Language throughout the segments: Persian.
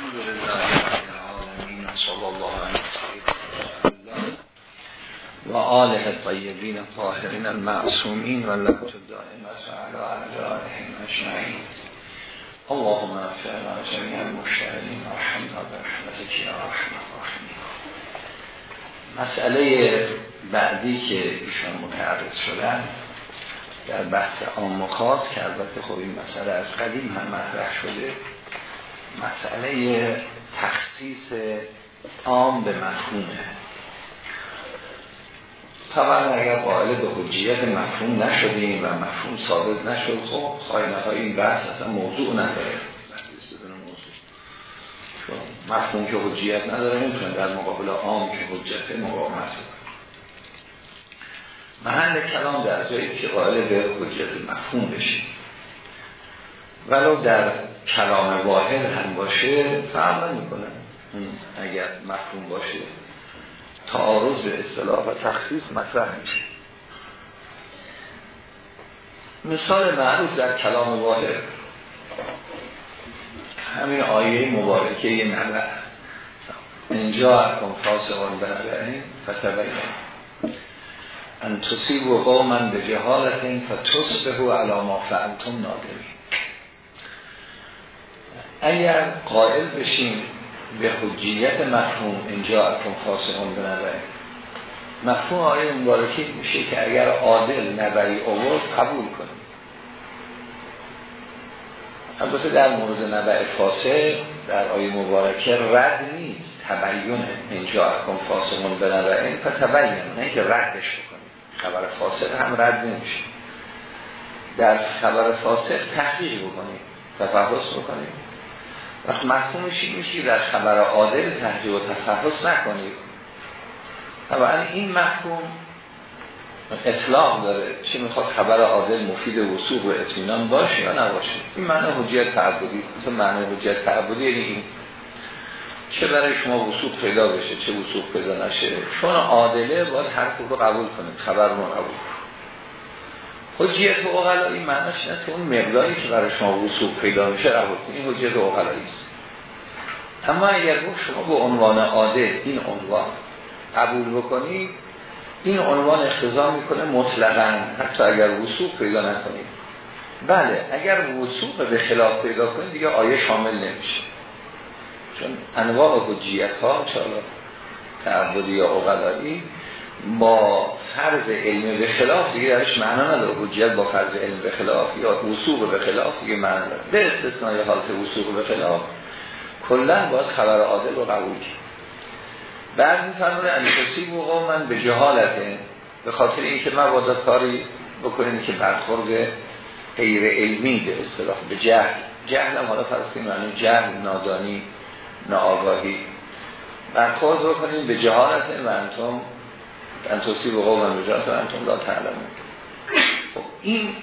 الحمد لله رب العالمين صلى الله عليه وسلم و آله الطیبین الطاهرین المعصومین و لعنت الدائمة على اعدائهم اجمعین اللهم اغفرنا جميع المشتغلین ورحمنا برحمتك یا رحمت الرحمن مسئله بعدی که ایشان متعرض شدن در بحث عام و خاص که البته خب این مسئله از قدیم هم مطرح شده. مسئله تخصیص عام به مفهومه. طبعا اگر قائل به حجیت مفهوم نشدیم و مفهوم ثابت نشد خب خواهی نخواهی این بحث اصلا موضوع نداره. مفهوم که حجیت نداره نمی‌تونه در مقابل عام که حجت مقاومت محل کلام در جایی که قائل به حجت مفهوم بشیم ولو در کلام واحد هم باشه فرق نمی‌کنه. اگر مفهوم باشه. تعارض به اصطلاح و تخصیص مطرح میشه. مثال معروف در کلام واحد. همین آیه مبارکه نبع اینجا اکن فاسقان به نبعین فتبین ان و قوما به جهالت فتصبه علاما فعلتم نادرین. اگر قائل بشیم به حجیت مفهوم اینجا اکن فاسقون به نبعین مفهوم آیه مبارکه میشه که اگر عادل نبعی اوورد قبول کنیم البته در مورد نبع فاسق در آیه مبارکه رد نیست. تبین اینجا اکن فاسقون به نبعین فتبین نه که ردش بکنیم خبر فاسق هم رد نمیشه. در خبر فاسق تحقیق بکنیم تفحص بکنیم وقت مفهومش این میشه در خبر عادل تحقیق و تفحص نکنید. طبعا این مفهوم اطلاق داره. چه می‌خواد خبر عادل مفید وصول و اطمینان باشه یا نباشه؟ این معنی حجیت تعبدی. مثل معنی حجیت تعبدی یعنی این. چه برای شما وصول پیدا بشه چه وصول پیدا نشه؟ چون عادله باید هر رو قبول کنید خبر رو قبول حجیت این معنیش اینه که اون مقداری که برای شما وصول پیدا میشه قبول کنید این حجیت است. اما اگر شما به عنوان عادل این عنوان قبول بکنید این عنوان اختزام می‌کنه مطلقا حتی اگر وصول پیدا نکنید بله اگر وصول به خلاف پیدا کنید دیگه آیه شامل نمیشه. چون انواع حجیت ها چالا تعبدی یا اقلایی با فرض علم به خلاف دیگه درش معنا نداره. حجیت با فرض علم به خلاف یا وصول به خلاف دیگه معنا نداره. به استثنای حالت وصول به خلاف. کلا باید خبر عادل رو قبول کنید بعد میفرمونه انتصیب و من به جهالته. به خاطر اینکه مبادا کاری بکنید که برخورد غیر علمی به اصطلاح به جهل. جهل هم حالا فرض کنیم معنی جهل نادانی ناآگاهی. برخورد بکنید به جهالت و انتصیب و قوم به جهالت و انتم لا این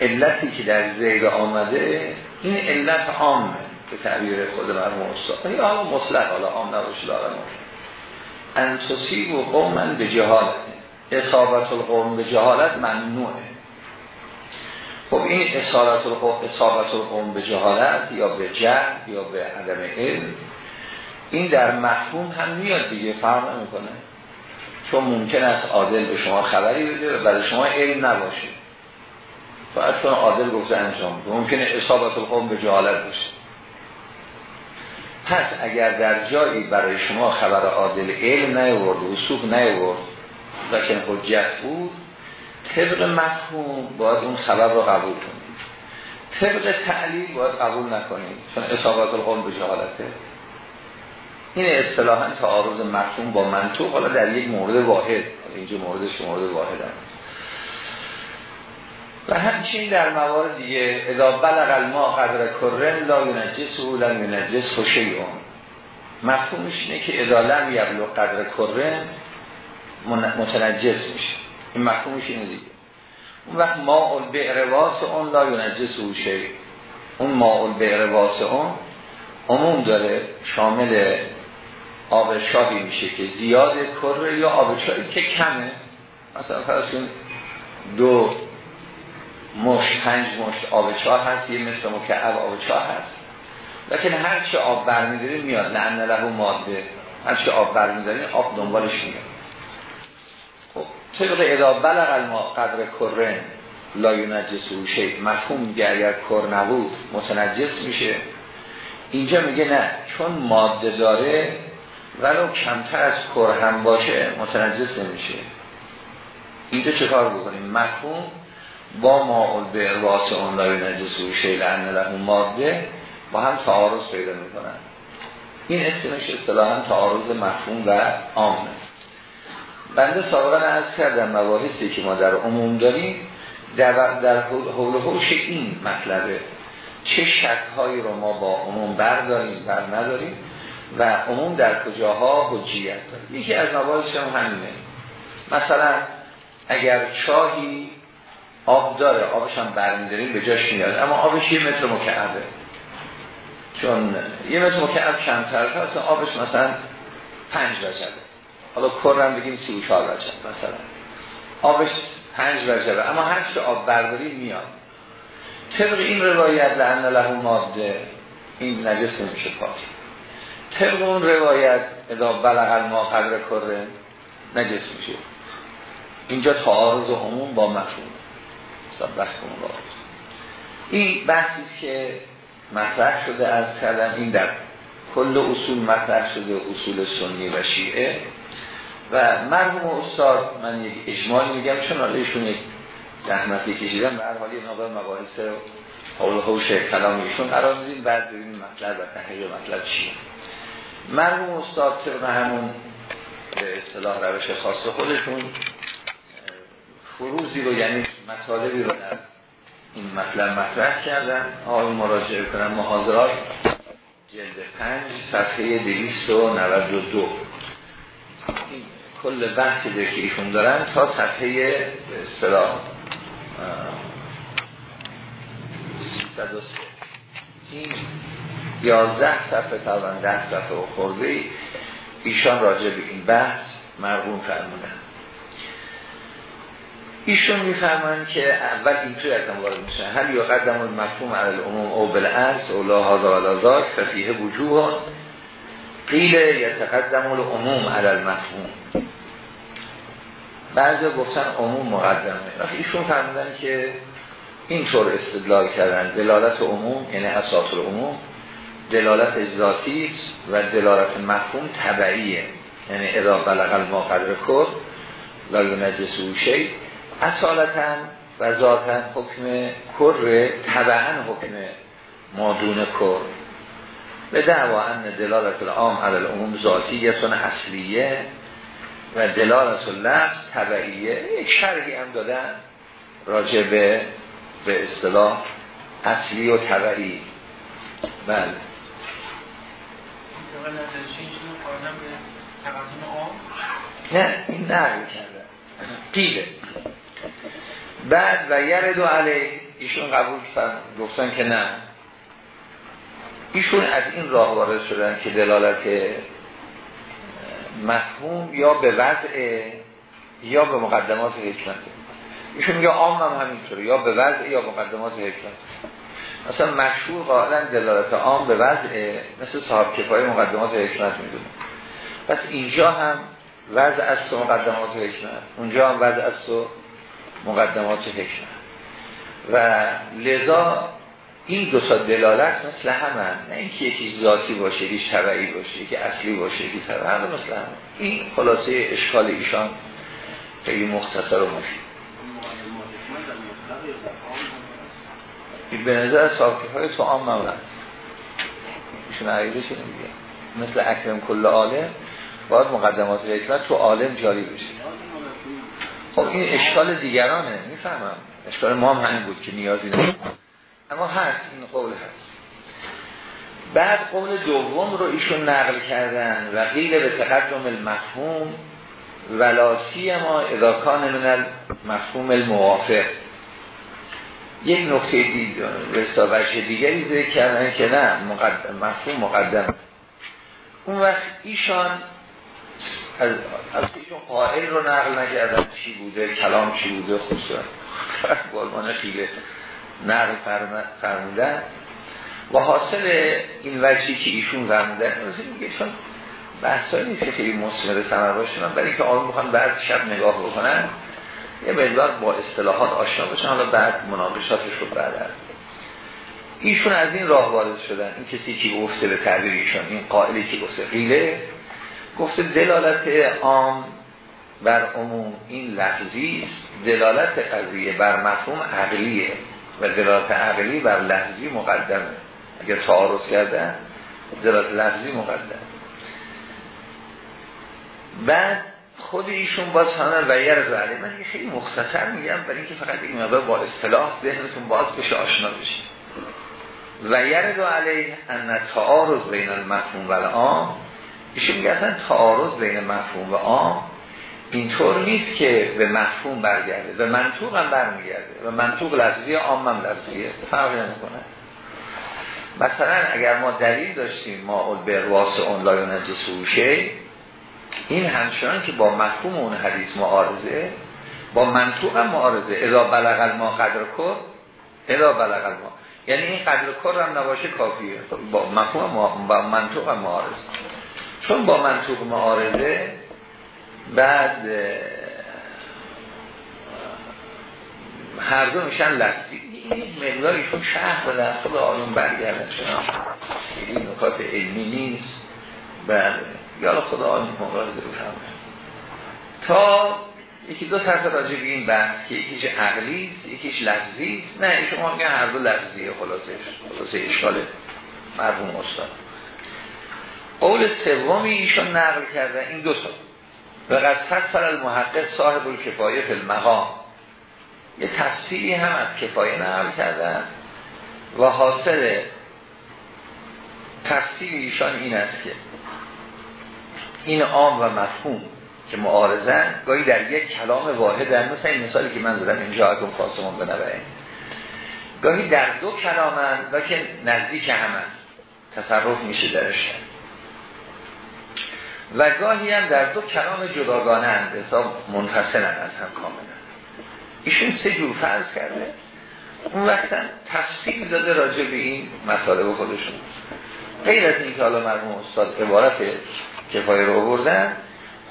علتی که در زیر آمده این علت عامه به تعبیر خود مرموم استاد. یا حالا مطلق حالا عام نباشه دارم ان تصیب و قومن به جهالت. اصابت القوم به جهالت ممنوعه. خب این اصابت القوم, اصابت القوم به جهالت یا به جهل یا به عدم علم این در مفهوم هم میاد دیگه فرق نمی‌کنه. چون ممکن است عادل به شما خبری بده و برای شما علم نباشه. فقط چون عادل گفته انجام ممکنه اصابت القوم به جهالت باشه. پس اگر در جایی برای شما خبر عادل علم نیورد وصوف نیورد که حجت بود طبق مفهوم باید اون خبر رو قبول کنید. طبق تعلیل باید قبول نکنید. چون اصابات القوم به جهالته. این اصطلاحا تعارض مفهوم با منطوق حالا در یک مورد واحد اینجا موردش مورد واحد هم. و همچنین در موارد دیگه اذا بلغ الماء قدر کرن لا ینجس و لم ینجس و مفهومش اینه که اذا لم یبلغ قدر کرن متنجس میشه. این مفهومش اینه دیگه. اون وقت ماء البئر اون لا ینجس و شیع اون ماء البئر اون عموم داره شامل آب شابی میشه که زیاد کره یا آب شابی که کمه. مثلا فرض دو مشت پنج مشت آب چاه هست یه مثل مکعب آب چاه هست. لیکن هر چه آب برمیداریم میاد. لعن له ماده. هر چه آب برمیداریم آب دنبالش میاد. خب طبق ادا بلغ الما قدر کرن لا یونجس و شیء مفهوم میگه اگر کر نبود متنجس میشه. اینجا میگه نه چون ماده داره ولو کمتر از کر هم باشه متنجس نمیشه. اینجا چه کار بکنیم؟ مفهوم با ما به ارواس اون لا یونجس و لعن له ماده با هم تعارض پیدا می‌کنن. این اسمش اصطلاحا تعارض مفهوم و عامه بنده سابقا از کردم مباحثی که ما در عموم داریم در, در حول حوش این مطلبه. چه شکهایی رو ما با عموم برداریم بر نداریم؟ و عموم در کجاها حجیت داریم یکی از مباحث هم همینه. مثلا اگر چاهی آب داره آبش هم برمیداریم به جاش میاد. اما آبش یه متر مکعبه. چون یه متر مکعب کمتر هست آبش مثلا پنج وجبه حالا کرم بگیم سی و چهار وجب مثلا. آبش پنج وجبه اما هر آب برداری میاد. طبق این روایت لعن له ماده این نجس نمیشه پاک. طبق اون روایت ادا بلغ ما قدر کره نجس میشه. اینجا تعارض عموم با مفهوم. این بحثی که مطرح شده از کردن این در کل اصول مطرح شده اصول سنی و شیعه. و مرحوم استاد من یک اجمالی میگم چون ایشون یک زحمتی کشیدن و هر حالی نابر مباحث حول حوش کلام قرار میدیم. بعد ببینیم مطلب و تحقیق مطلب چیه. مرحوم استاد طبق همون به اصطلاح روش خاص خودشون فروزی رو یعنی مطالبی رو در این مطلب مطرح کردن. آقای مراجعه کنن محاضرات جلد پنج صفحه دویست و نوز و دو. این کل بحثی که ایشون دارن تا صفحه به اصطلاح این یازده صفحه تا ده صفحه و خورده ایشان راجع به این بحث مرغوم فرمودن. ایشون میفرمان که اول اینطور از وارد میشه هل یا قدم المفهوم علی العموم او بالعرض او لا هذا ولا ذاک ففیه وجوه قیل یتقدم العموم علی المفهوم. بعضی گفتن عموم مقدمه. ایشون فرمودن که اینطور استدلال کردن دلالت عموم یعنی اساس العموم دلالت ذاتی و دلالت مفهوم تبعیه یعنی اذا بلغ ما قدر کر و شی اصالتا و ذاتا حکم کر طبعا حکم مادون کر به دعوا ان دلالت العام علی العموم ذاتیتون اصلیه و دلالت لفظ طبعیه. یک شرحی هم دادن راجع به به اصطلاح اصلی و طبعی. بله. نه این نقل کرده قیله. بعد و یرد و علی ایشون قبول گفتن که نه. ایشون از این راه وارد شدن که دلالت مفهوم یا به وضع یا به مقدمات حکمت. ایشون میگه عام هم همینطوره یا به وضع یا مقدمات حکمت. مثلا مشهور قائلا دلالت عام به وضع مثل صاحب کفای مقدمات حکمت می‌دونه. پس اینجا هم وضع از تو مقدمات حکمت اونجا هم وضع از تو مقدمات حکمت و لذا این دو تا دلالت مثل همه نه اینکه یکی ذاتی باشه یکی شرعی باشه یکی اصلی باشه یکی طبعی مثل هم این خلاصه اشکال ایشان خیلی مختصر و مفید. به نظر صافی های تو عام هم میگه؟ مثل اکرم کل عالم باید مقدمات حکمت تو عالم جاری بشه. خب این اشکال دیگرانه می‌فهمم. اشکال ما هم همین بود که نیازی نیست اما هست این قول هست. بعد قول دوم رو ایشون نقل کردن. و قیل به تقدم المفهوم ولاسی ما اداکان من المفهوم الموافق. یک نکته دید وجه دیگری ذکر کردن که نه مقدم مفهوم مقدم. اون وقت ایشان از, از ایشون قائل رو نقل نکردن چی بوده کلام چی بوده خصوصا بالمان خیلی نقل فرمودن. و حاصل این وجهی که ایشون فرمودن میگه چون بحثایی نیست که خیلی مصمر سمر باشه من برای که آن بخوان بعد شب نگاه بکنن. یه مقدار با اصطلاحات آشنا باشن حالا بعد مناقشاتش رو بعد ایشون از این راه وارد شدن. این کسی که گفته به تعبیر ایشون این قائلی که گفته قیله گفته دلالت عام بر عموم این لفظی دلالت قضیه بر مفهوم عقلیه و دلالت عقلی بر لفظی مقدمه. اگر تعارض کردن دلالت لفظی مقدم بعد خود ایشون باز همه و یر علی من خیلی مختصر میگم برای اینکه فقط این مقدار با اصطلاح ذهنتون باز بشه آشنا بشه و یر علیه ان تعارض بین المفهوم و العام. ایشون میگه اصلا تعارض بین مفهوم و عام اینطور نیست که به مفهوم برگرده. به منطوق هم برمیگرده. و منطوق لفظی عام هم لفظیه. فرقی نمی‌کنه. مثلا اگر ما دلیل داشتیم ما اول به واس اون لایون این همچنان که با مفهوم اون حدیث معارضه با منطوق هم معارضه. اذا بلغ ما قدر کر اذا بلغ ما یعنی این قدر کر هم نباشه کافیه. با مفهوم با منطوق هم معارضه. چون با منطوق معارضه بعد هر دو میشن لفظی. این مقداریشون شهر دادن خود آیون برگردن این نکات علمی نیست. بله. یا خدا آیون مقدار بفهمه تا یکی دو سرط راجع به این بحث که یکیش عقلی است یکیش لفظی است. نه شما میگن هر دو لفظیه خلاصه خلاصه اشکال مرحوم استاد. قول سومی ایشون نقل کرده این دو تا. و قد فصل المحقق صاحب الکفایه فی المقام. یه تفسیری هم از کفایه نقل کردن و حاصل تفسیر ایشان این است که این عام و مفهوم که معارضن گاهی در یک کلام واحد در مثل این مثالی که من زدم اینجا اکم خاصمون بنبره گاهی در دو کلامن که نزدیک همن. تصرف میشه درش. و گاهی هم در دو کلام جداگانه هم حساب منفصلن از هم کاملا. ایشون سه جور فرض کرده. اون وقتا تفصیل داده راجع به این مطالب خودشون. غیر از این که حالا مرموم استاد عبارت کفایه رو بردن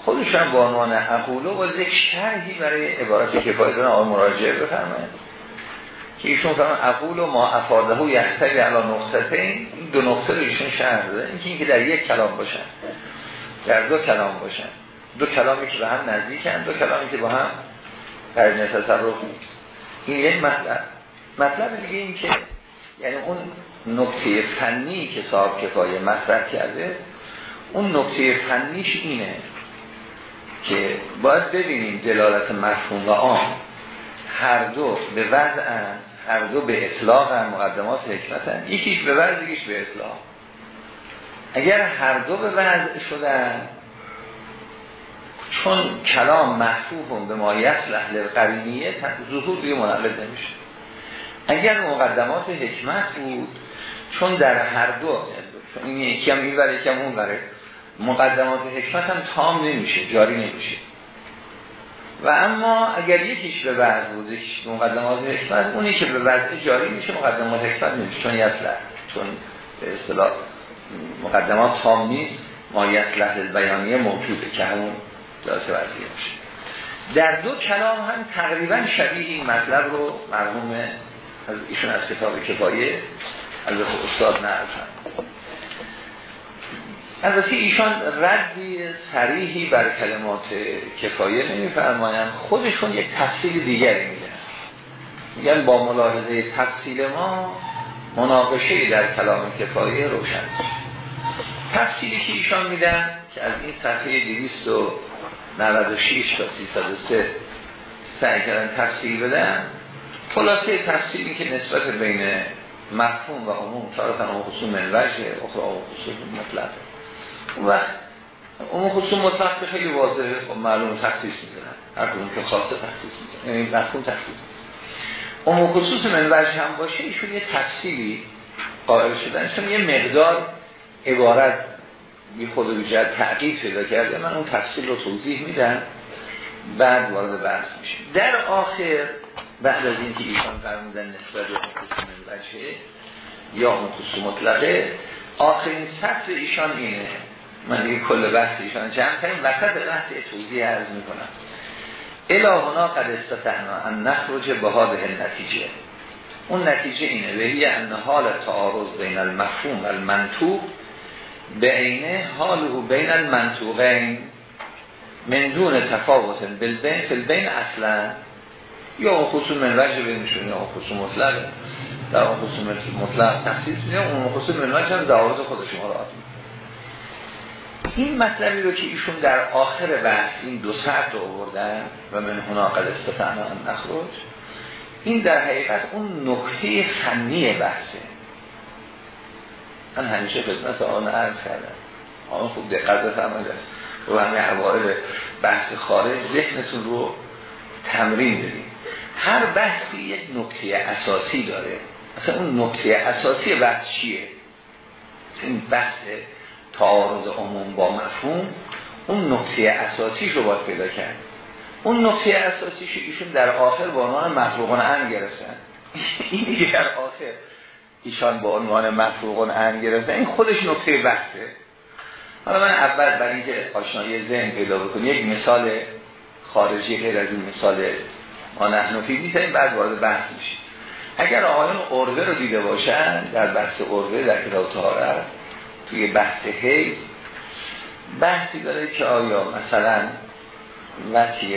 خودشون با عنوان اقولو و یک شرحی برای عبارت کفایه دادن آقای مراجعه بفرمه که ایشون فرمان اقول و ما افاده و یحتوی علا نقطه این دو نقطه رو ایشون شرح داده. اینکه اینکه در یک کلام باشن در دو کلام باشن. دو کلامی که به هم نزدیکن دو کلامی که با هم قرینه تصرف نیست. این یک مطلب. مطلب دیگه این که یعنی اون نکته فنی که صاحب کفایه مطرح کرده اون نکته فنیش اینه که باید ببینیم دلالت مفهوم و آن هر دو به وضع هر دو به اطلاق مقدمات حکمت هن. یکیش به وضع یکیش به اطلاق. اگر هر دو به وضع شدن چون کلام محفوف به ما یصلح للقرینیه ظهور دیگه منقل نمیشه. اگر مقدمات حکمت بود چون در هر دو چون این یکی هم این بره یکی هم اون بره مقدمات حکمت هم تام نمیشه جاری نمیشه. و اما اگر یکیش به وضع بود مقدمات حکمت اونی که به وضع جاری میشه مقدمات حکمت نمیشه. چون یصلح چون به اصطلاح مقدمات تام نیست ما یصلح بیانیه موجوده که همون جلسه وضعیه باشه. در دو کلام هم تقریبا شبیه این مطلب رو مرحوم از ایشون از کتاب کفایه از استاد نرفن البته ایشان ردی سریحی بر کلمات کفایه نمیفرمایند خودشون یک تفصیل دیگری میگن. میگن با ملاحظه تفصیل ما مناقشه در کلام کفایه روشن تفصیلی که ایشان میدن که از این صفحه 296 تا 303 سعی کردن تفصیل بدن خلاصه تفصیلی که نسبت بین مفهوم و عموم تارتن و خصوم منوجه اخرى و خصوم مطلق. اون وقت عموم خصوم مطلق خیلی واضحه. و معلوم تخصیص می‌زنن هر کنون که خاصه تخصیص می‌زنن یعنی مفهوم تخصیص. عموم خصوص منوجه هم باشه ایشون یه تفصیلی قائل شدن. چون یه مقدار عبارت بی خود و جد تعقیب پیدا کرده. من اون تفصیل رو توضیح میدم. بعد وارد بحث میشه در آخر بعد از اینکه ایشان فرمودن نسبت به خصوص منوجه یا اون خصوص مطلقه آخرین سطر ایشان اینه. من دیگه کل بحث ایشان جمع کنیم وسط بحث توضیح عرض می‌کنم. الهنا قد استطعنا ان نخرج به نتیجه اون نتیجه اینه. وهی ان حال تعارض بین المفهوم و المنطوق به عینه حاله بین المنطوقین من دون تفاوت بالبین فی البین اصلا یا اون خصوم من وجه بینشون یا اون خصوم مطلق. در خصوم مطلق تخصیص یا اون خصوم من وجه هم دعارض خود شما را این مطلبی رو که ایشون در آخر بحث این دو ساعت رو آوردن و من هنا قد استطعنا ان نخرج این در حقیقت اون نکته فنی بحثه. من همیشه خدمت آن عرض کردم. آن خوب دقت بفرمایید. رو همه حوائل بحث خارج ذهنتون رو تمرین بدید هر بحثی یک نکته اساسی داره. اصلا اون نکته اساسی بحث چیه؟ این بحث تعارض عموم با مفهوم اون نکته اساسی رو باید پیدا کرد. اون نکته اساسیش ایشون در آخر با عنوان مفروغان ان گرفتن این در آخر ایشان با عنوان مفروغان ان گرفتن این خودش نکته بحثه حالا من اول برای اینکه آشنایی ذهن پیدا بکنم یک مثال خارجی غیر از این مثال ما نحنفی می‌تونیم بعد وارد بحث میشیم. اگر آقایان اوروه رو دیده باشن در بحث اوروه در کتاب تهارت توی بحث حیث بحثی داره که آیا مثلا وقتی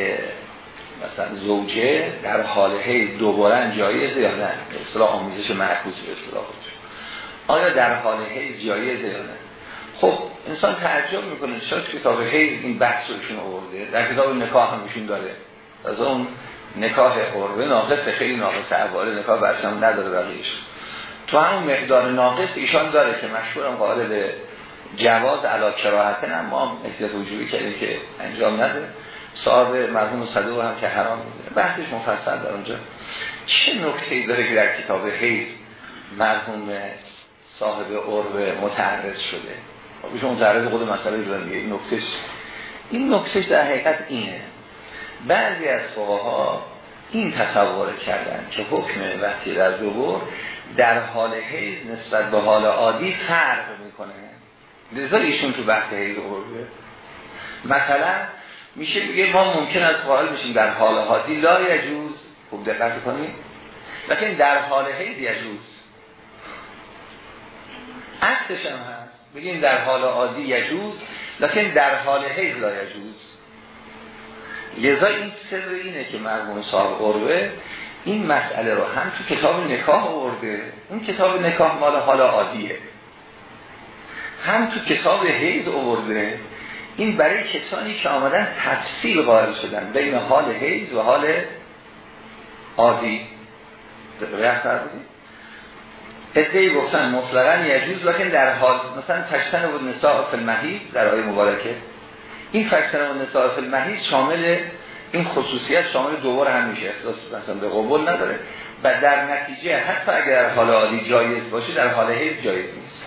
مثلا زوجه در حال حیث دوباره جایزه یا نه؟ اصطلاح آمیزش معکوس به اصطلاح آیا در حال حیث جایزه یا نه؟ خب انسان تعجب می‌کنه شاید کتاب حیث این بحث روشون آورده؟ در کتاب نکاح هم داره. از اون نکاح قربه ناقص خیلی ناقص اول نکاح هم نداره بقیش تو همون مقدار ناقص ایشان داره که مشهورم قائل به جواز علا کراهتن اما احتیاط وجوبی کرده که انجام نده. صاحب مرحوم صدوق هم که حرام میده بحثش مفصل در اونجا. چه نکته داره که در کتاب حیث مرحوم صاحب عرب متعرض شده؟ بیشون خب متعرض خود مسئله میگه این نکتهش این نکتهش در حقیقت اینه. بعضی از ها این تصور کردن که حکم وقتی در دوبر در حال حیز نسبت به حال عادی فرق می‌کنه. لذا ایشون تو بحث حیز آورده مثلا میشه بگه ما ممکن است قائل بشیم در حال عادی لا یجوز. خوب دقت کنیم لیکن در حال حیز یجوز. عکسش هم هست. بگیم در حال عادی یجوز لیکن در حال حیز لا یجوز. لذا این سر اینه که مرموم صاحب قروه این مسئله رو هم تو کتاب نکاح آورده اون کتاب نکاح مال حال عادیه. هم تو کتاب حیز آورده این برای کسانی که آمدن تفصیل قائل شدن بین حال حیز و حال عادی. ادهی گفتن مطلقا یجوز لکن در حال مثلا تشتن بود نساء فی در آیه مبارکه. این فکر و نساء فی شامل این خصوصیت شامل دوبار هم میشه احساس مثلا به قبول نداره و در نتیجه حتی اگر در حال عادی جایز باشه در حال حیض جایز نیست.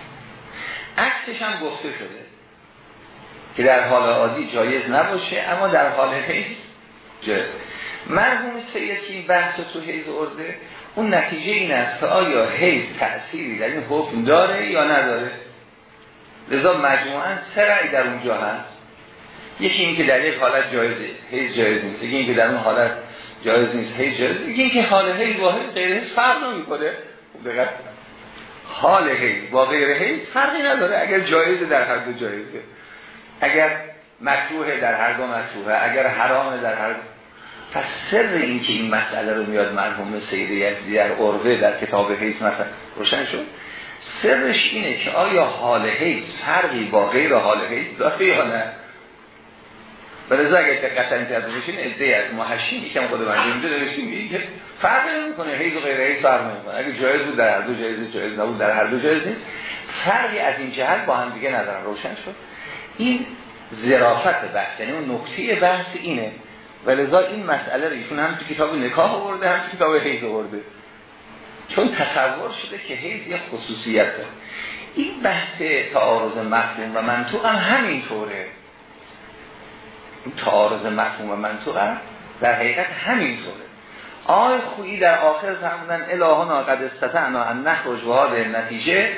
عکسش هم گفته شده که در حال عادی جایز نباشه اما در حال حیض جایز. مرحوم سید که این بحث تو حیض ارده اون نتیجه این است که آیا حیض تأثیری در این حکم داره یا نداره؟ لذا مجموعا سه رأی در اونجا هست. یکی اینکه در یک حالت جایزه هیچ جایز نیست. یکی اینکه در اون حالت جایز نیست هیچ جایز یکی اینکه حال هی واحد غیر فرق نمی‌کنه. خوب حال هی با غیر هی فرقی نداره. اگر جایزه در هر دو جایزه. اگر مکروه در هر دو مکروه اگر حرامه در هر پس سر این که این مسئله رو میاد مرحوم سید یزدی در عروه در کتاب حیث مثلا روشن شد. سرش اینه که آیا حال حیث فرقی با غیر حال حیث داره یا نه؟ ولذا اگه دقت کرده باشین ایده از محشین یکم خود من اینجا نوشتیم میگه فرق نمی‌کنه هیچ و غیر هیچ فرق نمی‌کنه. اگه جایز بود در هر دو جایز جایز نبود در هر دو جایز نیست. فرقی از این جهت با هم دیگه ندارن روشن شد. این ظرافت بحث یعنی اون نکته بحث اینه. ولذا این مسئله رو ایشون هم تو کتاب نکاح آورده هم تو کتاب حیض آورده. چون تصور شده که حیض یه خصوصیت داره. این بحث تعارض مفهوم و منطوق هم همینطوره. این تعارض مفهوم و منطوق در حقیقت همینطوره. آقای خویی در آخر فرمودن الهانا قد استطعنا ان نخرج به نتیجه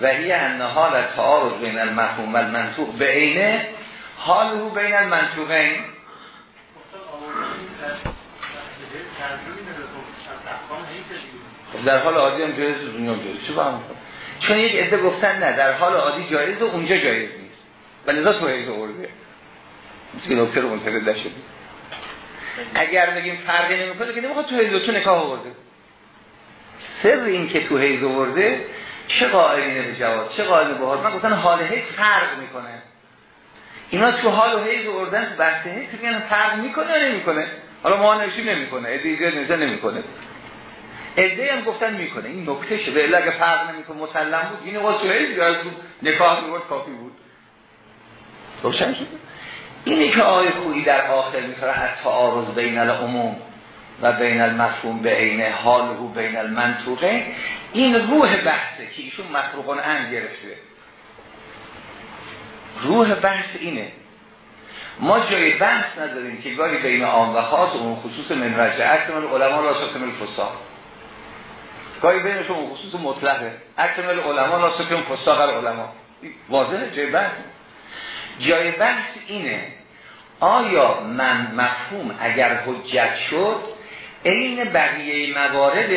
و هی ان حال تعارض بین المفهوم و المنطوق به عینه حال رو بین المنطوقین در حال عادی هم جایز دنیا جایز چه چون یک عده گفتن نه در حال عادی جایز و اونجا جایز نیست. ولی تو حیث آورده مثل نکته رو منتقل نشده. اگر بگیم فرقی نمی‌کنه که نمی‌خواد تو حیض تو نکاح آورده. سر این که تو حیض آورده چه قائلینه به جواز چه قائلینه به من گفتن حال حیض فرق می‌کنه. اینا تو حال و حیض آوردن تو بحث حیض میگن فرق می‌کنه یا نمی‌کنه؟ حالا ما نوشیم نمی‌کنه. ادیگه نوشته نمی‌کنه. ایده هم گفتن می‌کنه. این نکته شه به اگه فرق نمی‌کنه مسلم بود. این واسه حیض یا نکاح میورد کافی بود. روشن شد اینی که آقای خویی در آخر می‌کنه از تعارض بین العموم و بین المفهوم به عین حال و بین المنطوقه این روح بحثه که ایشون مفروقان ان گرفته. روح بحث اینه. ما جای بحث نداریم که گاهی بین عام و خاص و اون خصوص من رجعه من علما را سکمل فسا گاهی بینشون اون خصوص مطلقه. اکمل علما را سکم فساق علما واضحه جای بحث جای بحث اینه آیا من مفهوم اگر حجت شد عین بقیه موارد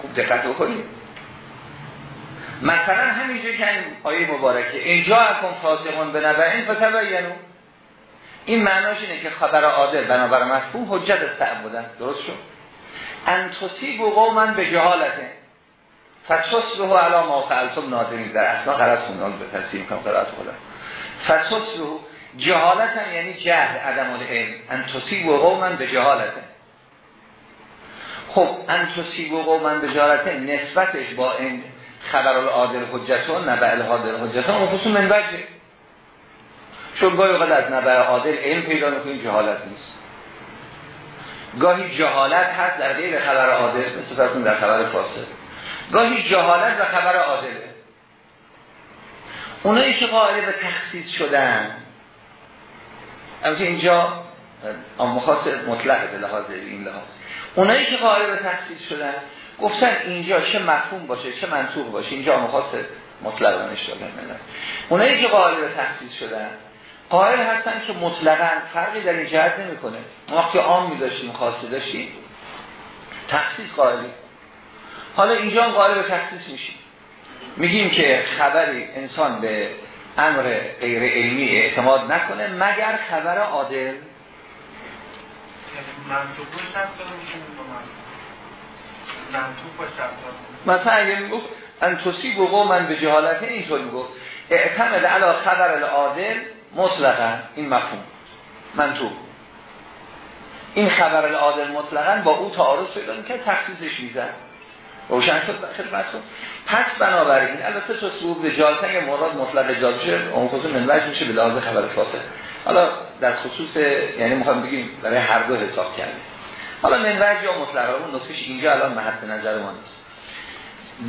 خوب دقت بکنید. مثلا همینجور که این آیه مبارکه اینجا اکن فاسقون به نبعین فتبینو این معناش اینه که خبر عادل بنابر مفهوم حجت استعب بودن. درست شد؟ انتصیب و قومن به جهالته رو علا ما فعلتم نادرین در اصلا غلط خوندان به تصدیم کنم غلط خودم رو جهالتا یعنی جهل عدم علم ان و قومن به جهالته خب ان و قومن به جهالته نسبتش با این خبر العادل حجتون نبع الحادل حجتون اون خصوص من وجه چون گاهی وقت از نبع عادل علم پیدا می‌کنیم جهالت نیست. گاهی جهالت هست در غیر خبر عادل مثل در خبر فاسد. گاهی جهالت و خبر عادله. اونایی که قائل به تخصیص شدن. البته اینجا مخاص مطلق به لحاظ این لحاظ. اونایی که قائل به تخصیص شدن گفتن اینجا چه مفهوم باشه چه منطوق باشه. اینجا مخاص مطلق و نشتاله ملن اونایی که قائل به تخصیص شدن قائل هستن که مطلقا فرقی در این جهت نمی‌کنه. ما وقتی عام می داشتیم خاصی داشتیم تخصیص قائلی. حالا اینجا هم قائل به تخصیص میشیم. میگیم که خبری انسان به امر غیر علمی اعتماد نکنه مگر خبر عادل؟ مثلا اگه می‌گفت ان تصیب و من به جهالت اینطور می‌گفت. اعتمد علا خبر العادل مطلقا این مفهوم. منطوب این خبر العادل مطلقا با او تعارض پیدا که تخصیصش میزن روشن شد خدمتتون پس بنابراین البته تو صعود رجالت اگه مراد مطلق شه اون خصوص منوج میشه به لحاظ خبر فاسد. حالا در خصوص یعنی می‌خوام بگیم برای هر دو حساب کردیم. حالا منوج یا مطلق اون اینجا الان محط نظر ما نیست.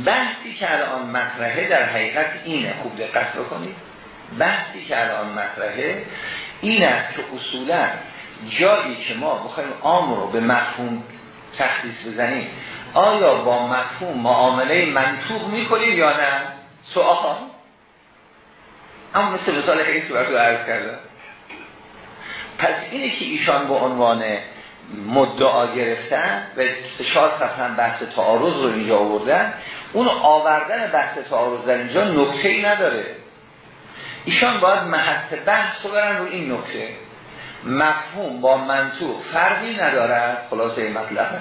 بحثی که الان مطرحه در حقیقت اینه. خوب دقت بکنید. بحثی که الان مطرحه این است که اصولا جایی که ما بخوایم عام رو به مفهوم تخصیص بزنیم آیا با مفهوم معامله منطوق می‌کنیم یا نه؟ سوال. اما مثل مثال صورت رو عرض کردم. پس اینه که ایشان به عنوان مدعا گرفتن و چهار صفحه بحث تعارض رو اینجا آوردن اون آوردن بحث تعارض در اینجا نکته ای نداره. ایشان باید محط بحث رو برن رو این نکته. مفهوم با منطوق فرقی نداره. خلاصه مطلبه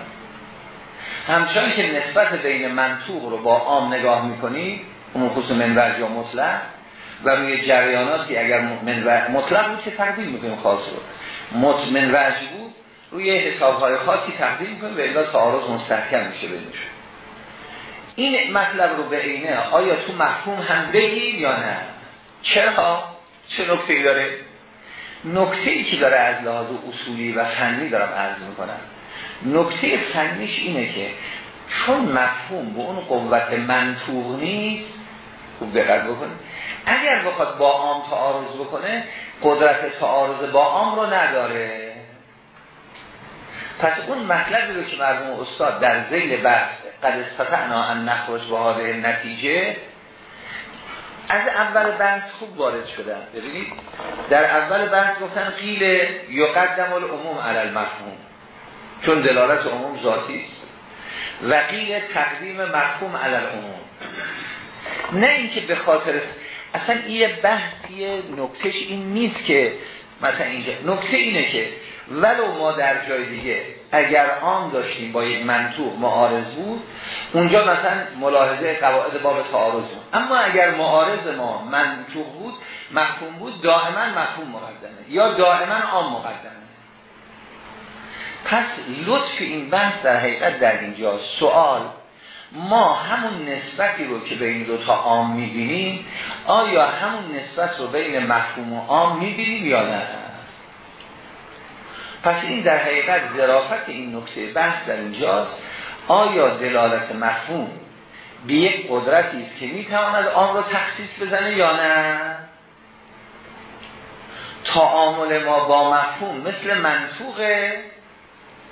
همچنان که نسبت بین منطوق رو با عام نگاه می‌کنی اون خصوص منوج یا مطلق و روی جریانات که اگر مطلق بود که تقدیم می‌کنیم خاص رو. منوج بود روی حسابهای خاصی تقدیم می‌کنیم و الا تعارض مستحکم میشه بینش. این مطلب رو به اینه آیا تو مفهوم هم بگیم یا نه؟ چرا؟ چه نکته داره؟ نکته ای که داره از لحاظ اصولی و فنی دارم عرض می‌کنم. نکته فنیش اینه که چون مفهوم به اون قوت منطوق نیست خوب دقت بکنه اگر بخواد با عام تعارض بکنه قدرت تعارض با عام رو نداره. پس اون مطلبی رو که مرموم استاد در زیل بحث قد استطعنا ان نخرج به نتیجه از اول بحث خوب وارد شدن ببینید در اول بحث گفتن قیل یقدم العموم علی المفهوم. چون دلالت عموم ذاتی است. و قیل تقدیم مفهوم علی العموم. نه اینکه به خاطر اصلا این بحثی نکتهش این نیست که مثلا اینجا. نکته اینه که ولو ما در جای دیگه اگر آن داشتیم با یک منطوق معارض بود اونجا مثلا ملاحظه قواعد باب تعارض بود. اما اگر معارض ما منطوق بود مفهوم بود دائما مفهوم مقدمه یا دائما آن مقدمه. پس لطف این بحث در حقیقت در اینجا سوال ما همون نسبتی رو که بین دو تا عام می‌بینیم آیا همون نسبت رو بین مفهوم و عام می‌بینیم یا نه؟ پس این در حقیقت ظرافت این نکته بحث در اینجاست. آیا دلالت مفهوم به یک قدرتی است که می‌تواند آن رو تخصیص بزنه یا نه؟ تعامل ما با مفهوم مثل منطوقه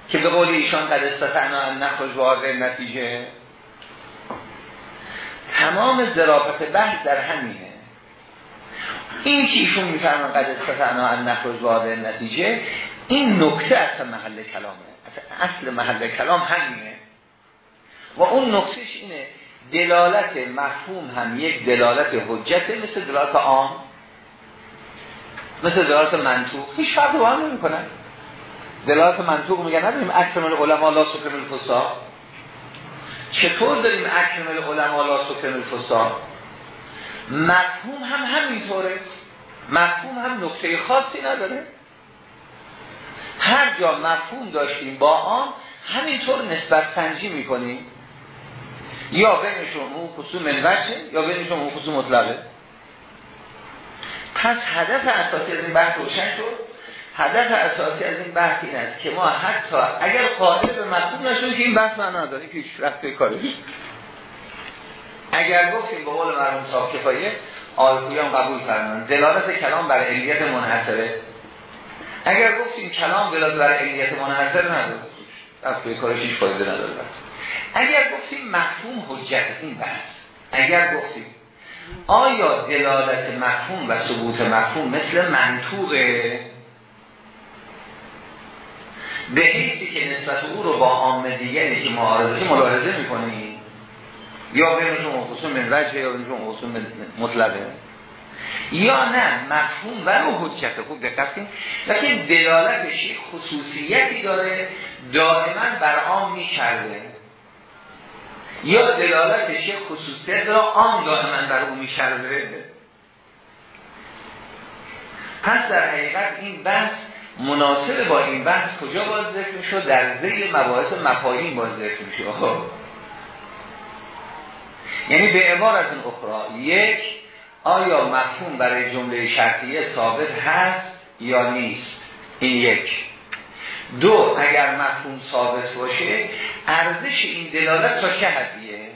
که به قول ایشان قد استطعنا ان نخرج واقع نتیجه. تمام ظرافت بحث در همینه. این که ایشون میفرمان قد استطعنا ان نخرج واقع نتیجه. این نکته اصل محل کلامه. اصل محل کلام همینه. و اون نکتهش اینه دلالت مفهوم هم یک دلالت حجته مثل دلالت عام مثل دلالت منطوق. هیچ فرق با هم نمی کنن دلالت منطوق میگن نداریم اکرم العلماء لا سکرم الفسا؟ چطور داریم اکرم العلماء لا سکرم الفسا؟ مفهوم هم همینطوره. مفهوم هم نکته خاصی نداره. هر جا مفهوم داشتیم با آن همینطور نسبت سنجی می‌کنیم. یا بینشون اون خصوم منوچه یا بینشون اون خصوم مطلقه. پس هدف اساسی از این بحث روشن شد. هدف اساسی از این بحث این است که ما حتی اگر قادر به مفهوم نشون که این بحث معنا نداره که هیچ رفته کارش اگر گفتیم به قول مرحوم صاحب کفایه آلکویان قبول کردن دلالت کلام بر علیت منحصره. اگر گفتیم کلام دلالت بر علیت منحصر نداره رفته کارش هیچ فایده نداره. اگر گفتیم مفهوم حجت این بحث اگر گفتیم آیا دلالت مفهوم و ثبوت مفهوم مثل منطوقه؟ به حیثی که نسبت او رو با عام دیگری که معارضه ملاحظه می‌کنیم یا بینشون خصوص من وجه یا بینشون خصوص مطلقه. یا نه مفهوم و رو حجت. خوب دقت کنید. لیکن دلالتش خصوصیتی داره دائما بر عام می‌کرده یا دلالتش خصوصیت داره عام دائما بر اون می‌کرده پس در حقیقت این بحث مناسب با این بحث کجا باز ذکر می‌شد در زیر مباحث مفاهیم باز ذکر می‌شد یعنی به عبارت اخرى یک آیا مفهوم برای جمله شرطیه ثابت هست یا نیست؟ این یک. دو اگر مفهوم ثابت باشه ارزش این دلالت تا چه حدیه؟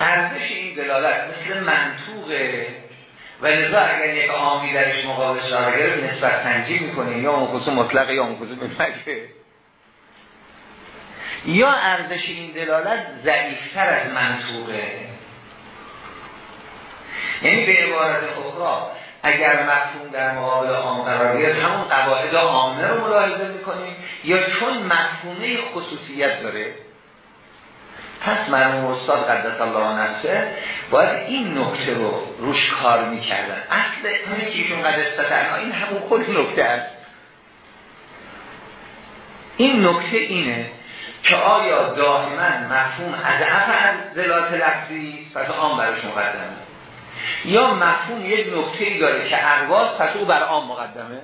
ارزش این دلالت مثل منطوقه و لذا اگر یک آمی درش مقابل شارگر نسبت تنجیم می‌کنه. یا مخصوص مطلق یا مخصوص مطلقه یا ارزش این دلالت ضعیفتر از منطوقه یعنی به عبارت اخرى اگر مفهوم در مقابل عام قرار گرفت همون قواعد عامه رو ملاحظه می‌کنیم. یا چون مفهومه خصوصیت داره پس مرموم استاد قدس الله نفسه باید این نکته رو روش کار می‌کردن. اصل همه که ایشون قدس این همون خود نکته است. این نکته اینه که آیا دائما مفهوم از از دلالت لفظی پس آن برش مقدمه؟ یا مفهوم یک نکته داره که اقواز پس او بر آن مقدمه؟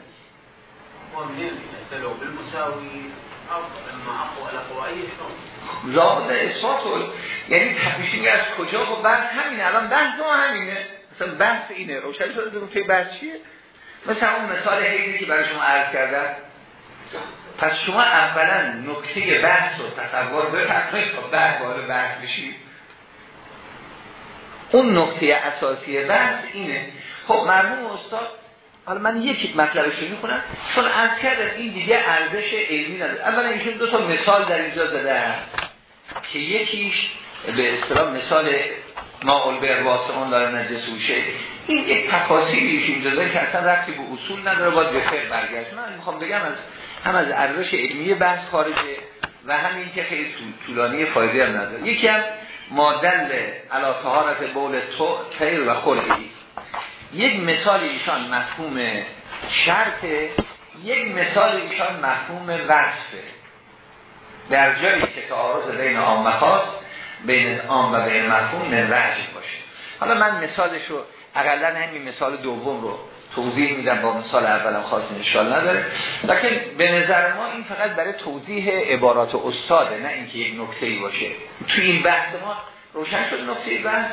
ضابط اثبات یعنی تفیشی از کجا و بحث همینه. الان بحث ما همینه. مثلا بحث اینه. روشن شده نکته بحث چیه؟ مثلا اون مثال حیدی که برای شما عرض کردن پس شما اولا نکته بحث رو تصور بفرمایید تا بعد وارد بحث بشید. اون نکته اساسی بحث اینه. خب مرموم استاد حالا من یک مطلبش رو می‌خونم چون از کردم این دیگه ارزش علمی نداره. اولا ایشون دو تا مثال در اینجا زده که یکیش به اصطلاح مثال ما البر واسه داره نجسوشه این یک تفاصیلی ایشون داده که اصلا رفتی به اصول نداره باید به فقه برگشت من می‌خوام بگم از هم از ارزش علمی بحث خارجه و همین که خیلی طولانی فایده هم نداره. یکی هم مادل علا طهارت بول تو خیر و خلقی. یک مثال ایشان مفهوم شرطه یک مثال ایشان مفهوم وصفه. در جایی که تعارض بین آمخاص بین آم و بین مفهوم من باشه. حالا من مثالش رو اقلا همین مثال دوم رو توضیح میدم با مثال اولم خاصی نشال نداره. لیکن به نظر ما این فقط برای توضیح عبارات استاده نه اینکه یک نکته ای باشه. تو این بحث ما روشن شد نکته بحث.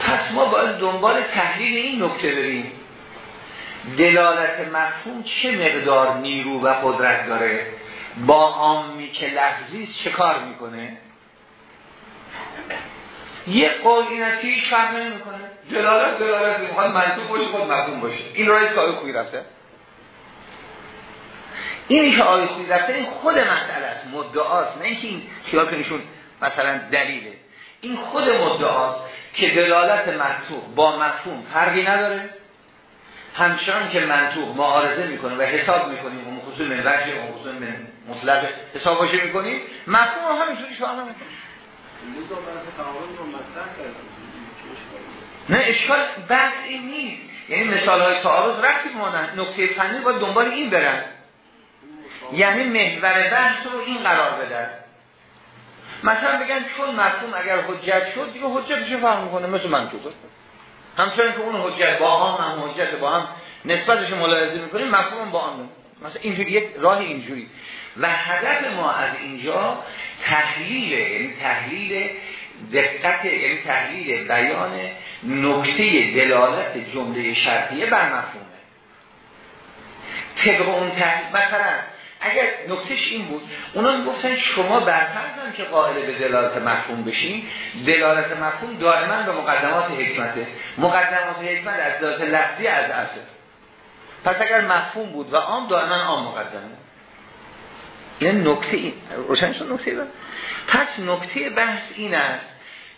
پس ما باید دنبال تحلیل این نکته بریم. دلالت مفهوم چه مقدار نیرو و قدرت داره؟ با آمی که لفظی چه کار می‌کنه؟ یه قول این از هیچ فرق نمی‌کنه. دلالت دلالت. می‌خواد منطوق باشه خود مفهوم باشه. این رای که آیه خوی رفته. اینی که آیه خوی رفته این خود مسئله است. مدعاست. نه اینکه این خیال کنیشون مثلا دلیله. این خود مدعاست که دلالت منطوق با مفهوم فرقی نداره. همچنان که منطوق معارضه می‌کنه و حساب می‌کنیم اون خصوص من وجه اون خصوص من مطلق حساب باشه می‌کنیم مفهوم هم همینطوری شما هم نه اشکال بحث این نیست. یعنی مثال های تعارض رفتی مانند نکته فنی باید دنبال این برن. یعنی محور بحث رو این قرار بدن. مثلا بگن چون مفهوم اگر حجت شد دیگه حجتش فهم می‌کنه مثل منطوقه همچنین که اون حجت با هم هم حجت با هم نسبتش ملاحظه می‌کنیم مفهوم با هم. مثلا اینجوری یک راه اینجوری. و هدف ما از اینجا تحلیل یعنی تحلیل دقت یعنی تحلیل بیان نکته دلالت جمله شرطیه بر مفهومه. طبق اون تحلیل مثلا اگر نکتهش این بود اونا گفتن شما برفرزن که قائل به دلالت مفهوم بشین دلالت مفهوم دائما به مقدمات حکمته. مقدمات حکمت از دلالت لفظی از اصل. پس اگر مفهوم بود و عام دائما عام مقدمه. این نکته این روشن شد نکته پس نکته بحث این است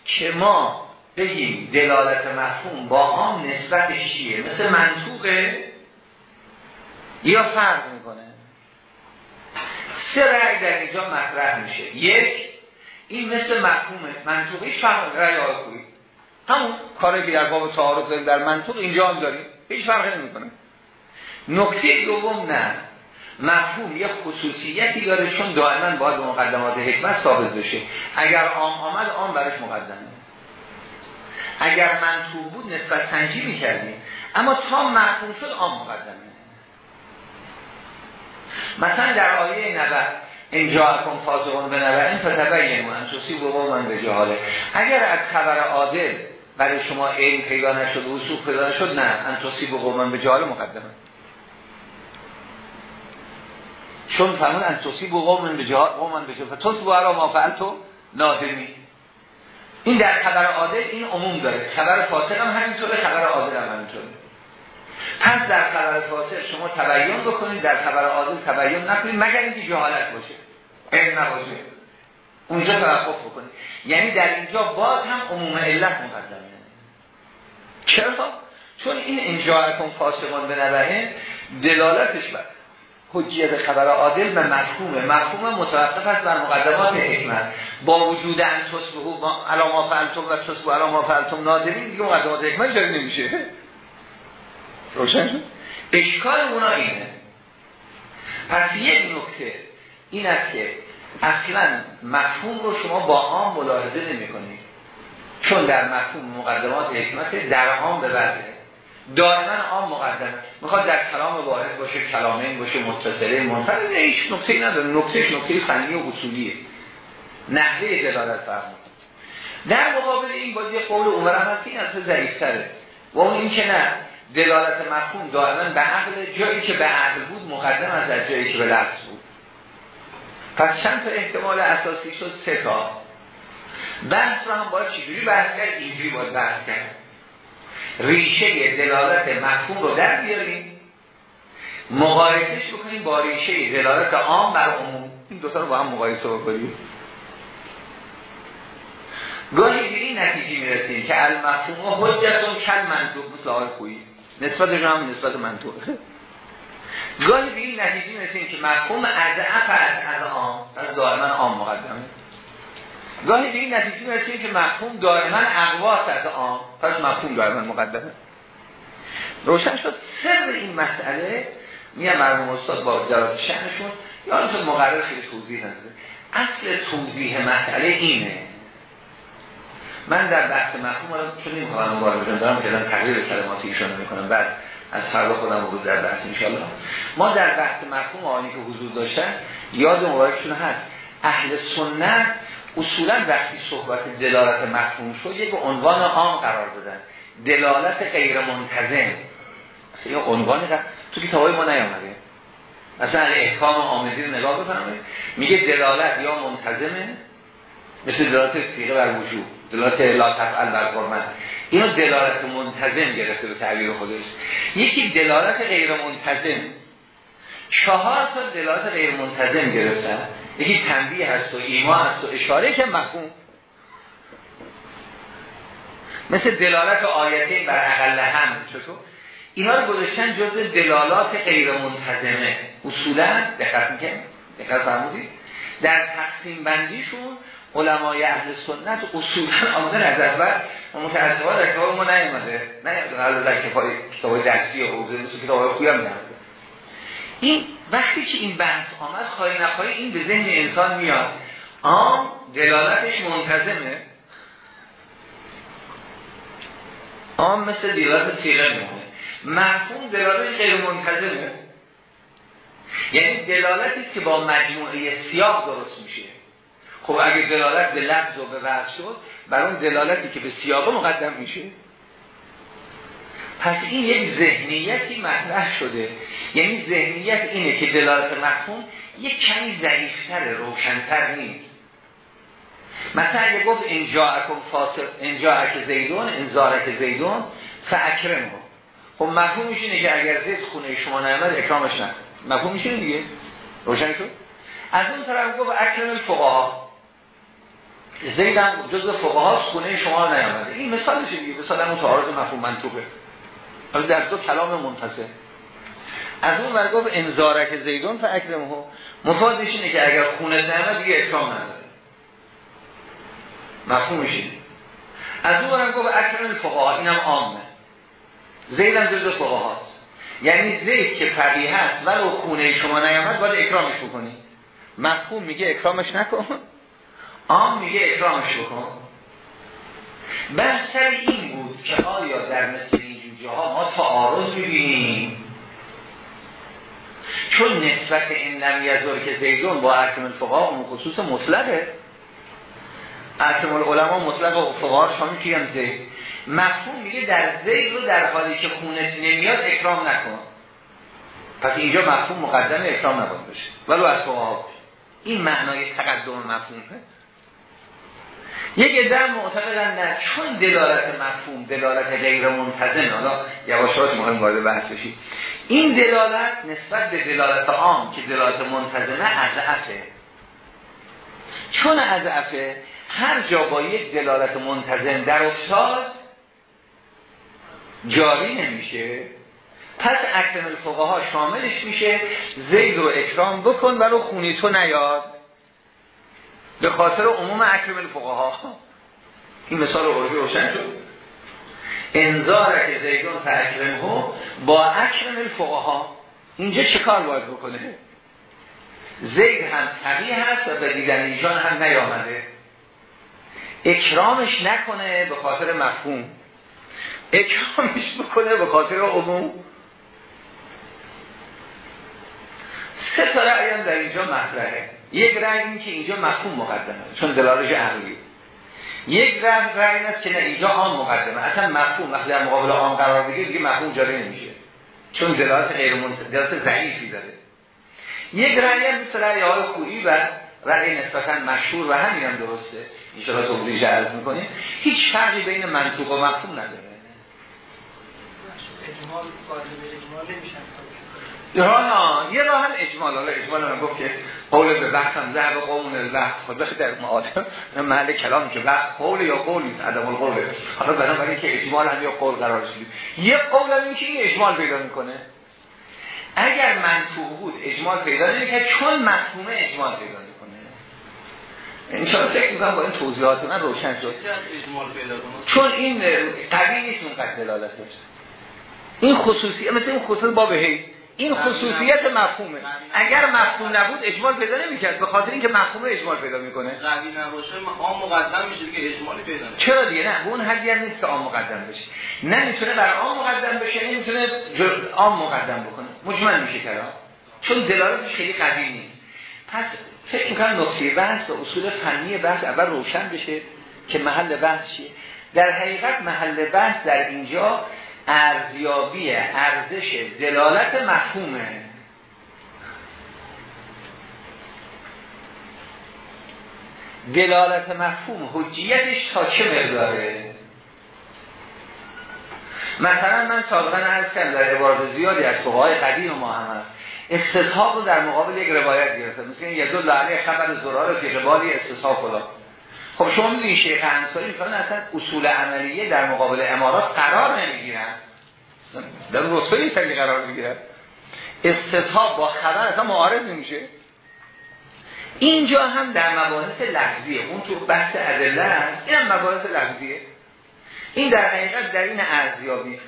که ما بگیم دلالت مفهوم با عام نسبتش چیه؟ مثل منطوقه؟ یا فرق می‌کنه؟ سه رأی در اینجا مطرح میشه. یک این مثل مفهومه. منطوقیش فرق رأی آقایی همون کاری که در باب داریم در منطوق اینجا هم داریم. هیچ فرقی نمی‌کنه. نکته دوم نه. مفهوم یه خصوصیتی داره چون دائما باید مقدمات حکمت ثابت بشه. اگر عام آمد عام برش مقدمه. اگر منطوق بود نسبت تنجی می‌کردیم. اما تا مفهوم شد عام مقدمه. مثلا در آیه نبه اینجا اکن فازقون به نبه این فتبین من و من به جهاله. اگر از خبر عادل برای شما علم پیدا نشد و وصول پیدا نشد نه. انتوسی و قومن به جهاله مقدمه. چون فرمون ان تصیب قوم به جهاد قوم به جهاد تصیب علی ما فعلتو نادمی این در خبر عادل این عموم داره. خبر فاسق هم همینطوره خبر عادل هم همینطوره. پس در خبر فاسق شما تبیین بکنید در خبر عادل تبیین نکنید مگر اینکه جهالت باشه. علم نباشه. اونجا توقف بکنید. یعنی در اینجا باز هم عموم علت مقدمه. چرا؟ چون این اینجا کن فاسقان به نبهه دلالتش بر حجیت خبر عادل به مفهومه. مفهوم متوقف است بر مقدمات حکمت. با وجود ان تصبحو علا ما فعلتم و تصبحو علا ما فعلتم نادرین دیگه مقدمات حکمت جاری نمیشه. روشن شد؟ اشکال اونا اینه. پس یک نکته این است که اصلا مفهوم رو شما با عام ملاحظه نمی کنید. چون در مفهوم مقدمات حکمت در عام به دائما عام مقدم. می‌خواد در کلام واحد باشه کلامین باشه متصله منفرد. هیچ نکته ای نداره. نکتهش نکته فنی و اصولیه. نحوه دلالت فرمود. در مقابل این بازی قول عمر هست این از ضعیفتره. و اون این که نه. دلالت مفهوم دائما به عقل جایی که به عقل بود مقدم از در جایی که به لفظ بود. پس چند تا احتمال اساسی شد؟ سه تا. بحث رو هم باید چجوری بحث کرد؟ اینجوری باید بحث کرد. ریشه دلالت مفهوم رو در بیاریم. مقایسش بکنیم با ریشه دلالت عام بر عموم. این دوتا رو با هم مقایسه بکنیم. گاهی به این نتیجه می‌رسیم که المفهوم و حجتون کل منطوق مثل آقای خویی نسبت هم نسبت منطوق. گاهی به این نتیجه می‌رسیم که مفهوم از از از عام از دائما عام مقدمه. گاهی به این نتیجه می‌رسیم که مفهوم دائما اقواس از عام پس مفهوم دائما مقدمه. روشن شد. سر این مسئله میگم مرموم استاد با جلات شهرشون یا مقرر خیلی توضیح نده اصل توضیح مسئله اینه من در بحث مفهوم رو چون حالا مبارک دارم که تغییر کلمات ایشون می‌کنم بعد از فردا خودم رو در بحث انشالله ما در بحث مفهوم آنی که حضور داشتن یاد مبارکشون هست. اهل سنت اصولا وقتی صحبت دلالت مفهوم شد یک عنوان عام قرار دادن. دلالت غیر منتظم یه عنوانی تو کتابای ما نیامده. مثلا احکام آمدی رو نگاه بفرمایید میگه دلالت یا منتظمه مثل دلالت سیغه بر وجود دلالت لا تفعل بر قرمت اینو دلالت منتظم گرفته به تعبیر خودش. یکی دلالت غیر منتظم. چهار تا دلالت غیر منتظم گرفتن یکی تنبیه هست و ایما هست و اشاره که مفهوم. مثل دلالت آیتین بر اقل هم چطور؟ اینا رو گذاشتن جز دلالات غیر منتظمه. اصولا دقت می‌کنه دقت فرمودید؟ در تقسیم بندیشون علمای اهل سنت اصولا آمدن از اول و متاسفانه در کتاب ما نیومده. نه در کتاب کتاب دستی و حوزه مثل کتاب خوبی هم این وقتی که این بحث آمد خواهی نخواهی این به ذهن انسان میاد. آم دلالتش منتظمه. آم مثل دلالت سیغه میمونه. مفهوم دلالت غیر منتظمه. یعنی دلالتی که با مجموعه سیاق درست میشه. خب اگه دلالت به لفظ و به وضع شد بر اون دلالتی که به سیاق مقدم میشه. پس این یک ذهنیتی مطرح شده. یعنی ذهنیت اینه که دلالت مفهوم یک کمی ضعیفتر روشنتر نیست. مثلا اگه گفت انجا اکم فاصل انجا اک زیدون انزارک زیدون فاکرمه خب مفهومش اینه که اگر زید خونه شما نیامد اکرامش نه مفهوم میشه دیگه؟ روشن شد؟ از اون طرف گفت اکرم الفقها. زید هم جزء فقها خونه شما نیامده. این مثالش دیگه مثال اون تعارض مفهوم منطوقه حالا در دو کلام منتصه از اون ور گفت انذارک زیدون فاکرمه. مفادش اینه که اگر خونه نیامد دیگه اکرام نداره. مفهومش اینه. از اون ورم گفت اکرم الفقها اینم عامه. زید هم جزء فقه هاست یعنی زید که فقیه هست ولو خونه شما نیامد باید اکرامش بکنی. مفهوم میگه اکرامش نکن. آم میگه اکرامش بکن بحث این بود که آیا در مثل این جوجه ها ما تعارض ببینیم چون نسبت این لم یزور که زیدون با احکم الفقه اون خصوص مطلقه احکم العلماء مطلق و فقه شامل کیم زید. مفهوم میگه در زید رو در حالی که خونت نمیاد اکرام نکن. پس اینجا مفهوم مقدم اکرام نباید بشه ولو از فقها این معنای تقدم مفهومه. یک عده معتقدن نه. چون دلالت مفهوم دلالت غیر منتظم حالا یواشات مهم وارد بحث بشید این دلالت نسبت به دلالت عام که دلالت منتظمه اضعفه چون اضعفه هر جا با یک دلالت منتظم در افتاد جاری نمیشه. پس اکرم الفقه شاملش میشه زید رو اکرام بکن ولو خونی تو نیاد. به خاطر عموم اکرم الفقه ها این مثال عرفی روشن شد. انذار که زیدون اکرم ها با اکرم الفقه ها اینجا چه کار باید بکنه؟ زید هم طبیع هست و به دیدن ایشان هم نیامده. اکرامش نکنه به خاطر مفهوم. اکرامش بکنه به خاطر عموم. سه رأی هم در اینجا مطرحه. یک رأی این که اینجا مفهوم مقدمه چون دلالش عقلی. یک رأی رأی است که نه اینجا آن مقدمه. اصلا مفهوم وقتی در مقابل آن قرار بگیره دیگه مفهوم جاری نمیشه. چون دلالت غیر دلالت ضعیفی داره. یک رأی هم مثل رأی های خویی و رأی نسبتا مشهور و همین هم درسته. این شما توضیح عرض می‌کنیم. هیچ فرقی بین منطوق و مفهوم نداره. نه یه راه هم اجمال حالا اجمال هم گفت که قول به وقت هم ذهب قومون الوقت خود در معادم محل کلام که وقت قول یا قول نیست. عدم القول حالا بنابراین که اجمال هم یا قول قرار شدید یه قول هم این که این اجمال پیدا می‌کنه. اگر منطوق بود اجمال پیدا نمی‌کنه. چون مفهوم اجمال پیدا انشاءالله فکر می‌کنم با این توضیحات من روشن شد. چون این قوی نیست اون قد دلالتش این خصوصی مثل این خصوص باب هی. این خصوصیت مفهومه. اگر مفهوم نبود اجمال پیدا نمی‌کرد. به خاطر اینکه مفهوم اجمال پیدا می‌کنه. قوی نباشه عام مقدم میشه که اجمالی پیدا نمی‌کنه چرا دیگه؟ نه اون حدی هم نیست که عام مقدم بشه. نمی‌تونه بر عام مقدم بشه نمی‌تونه عام مقدم بکنه. مجمل میشه کلام. چون دلالتش خیلی قوی نیست. پس فکر می‌کنم نقطه بحث و اصول فنی بحث اول روشن بشه که محل بحث چیه. در حقیقت محل بحث در اینجا ارزیابی ارزش دلالت مفهومه. دلالت مفهوم حجیتش تا چه مقداره؟ مثلا من سابقا عرض کردم در عبارت زیادی از فقهای قدیم ما هم هست. استصحاب رو در مقابل یک روایت گرفته مثل یه دو لاله خبر زرار فی قبالی استصحاب خدا. خب شما می‌دونید شیخ انصاری اصلا اصول عملیه در مقابل امارات قرار نمی‌گیرن. در رسول نیست قرار می‌گیرن. استصحاب با خبر اصلا معارض نمیشه. اینجا هم در مباحث لفظیه. اون تو بحث ادله هست این هم مباحث لفظیه. این در حقیقت در این ارزیابی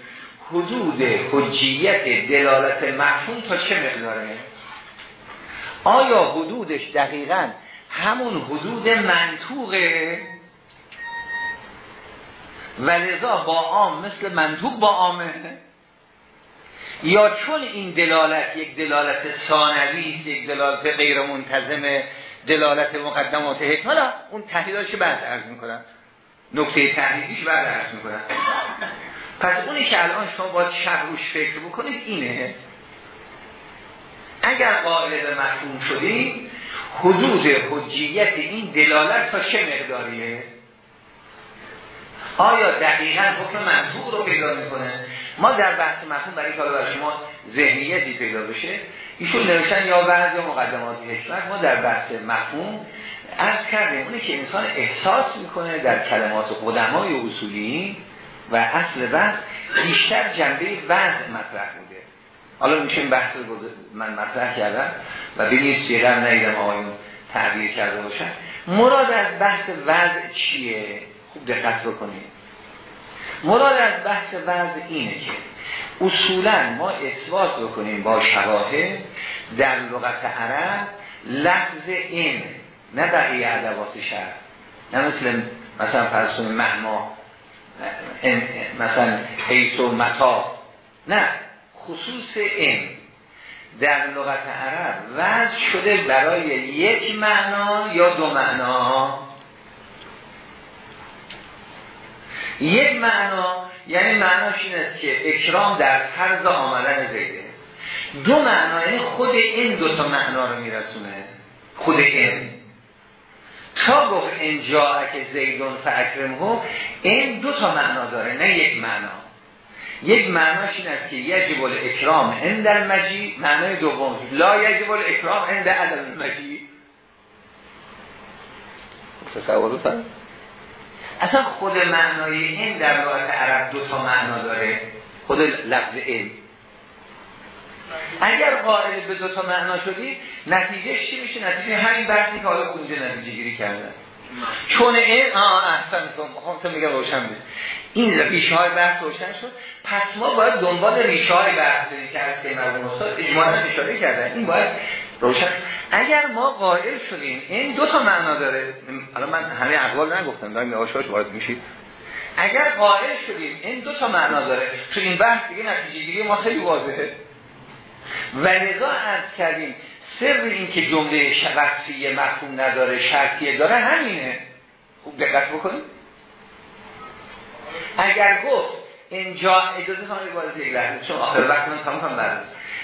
حدود حجیت دلالت مفهوم تا چه مقداره؟ آیا حدودش دقیقا همون حدود منطوقه و لذا با عام مثل منطوق با عامه. یا چون این دلالت یک دلالت ثانوی یک دلالت غیر منتظم دلالت مقدمات حکم حالا اون تحلیلش بعد عرض می‌کنم. نکته تحلیلیش بعد عرض می‌کنم. پس اونی که الان شما باید شب روش فکر بکنید اینه. اگر قائل به مفهوم شدیم حدود حجیت این دلالت تا چه مقداریه؟ آیا دقیقا حکم منطوق رو پیدا می‌کنه؟ ما در بحث مفهوم برای که برای شما ذهنیتی پیدا بشه. ایشون نوشتن یا بعض یا مقدماتی. حکمت ما در بحث مفهوم از کردیم. اونه که انسان احساس می‌کنه در کلمات قدمای اصولی و اصل بحث بیشتر جنبه وضع مطرح بوده. حالا میشه این بحث رو من مطرح کردم و ببینید سیغم نیدم آقایون تعبیر کرده باشن مراد از بحث وضع چیه؟ خوب دقت بکنید. مراد از بحث وضع اینه که اصولا ما اثبات بکنیم با شواهد در لغت عرب لفظ این نه بقیه ادوات شهر نه مثل مثلا فرسون مهما مثلا حیث و متا. نه. خصوص این در لغت عرب وضع شده برای یک معنا یا دو معنا. یک معنا یعنی معناش این است که اکرام در طرز آمدن زیده. دو معنا یعنی خود این دو تا معنا رو میرسونه. خود این. تا گفت این که زیدون ها این دو تا معنا داره نه یک معنا. یک معناش این است که یجب اکرام عند المجی معنای دوم لا یجب اکرام عند عدم المجی تصور اصلا خود معنای این در لغت عرب دو تا معنا داره. خود لفظ این اگر قائل به دو تا معنا شدی نتیجه چی میشه؟ نتیجه همین بحثی که حالا اونجا نتیجه گیری کردن. چون این آه احسن تو میگم روشن بود این ریشه های بحث روشن شد. پس ما باید دنبال ریشه های بحث که از مرمون استاد اجمالا اشاره کردن. این باید روشن اگر ما قائل شدیم این دو تا معنا داره. حالا من همه اقوال نگفتم دارم نواشاش وارد میشید اگر قائل شدیم این دو تا معنا داره. تو این بحث دیگه نتیجه گیری ما خیلی واضحه. و لذا عرض کردیم سر این که جمله شخصی مفهوم نداره شرطیه داره همینه. خوب دقت بکنید. اگر گفت اینجا اجازه کنید باید یک لحظه چون آخر وقت من تمام کنم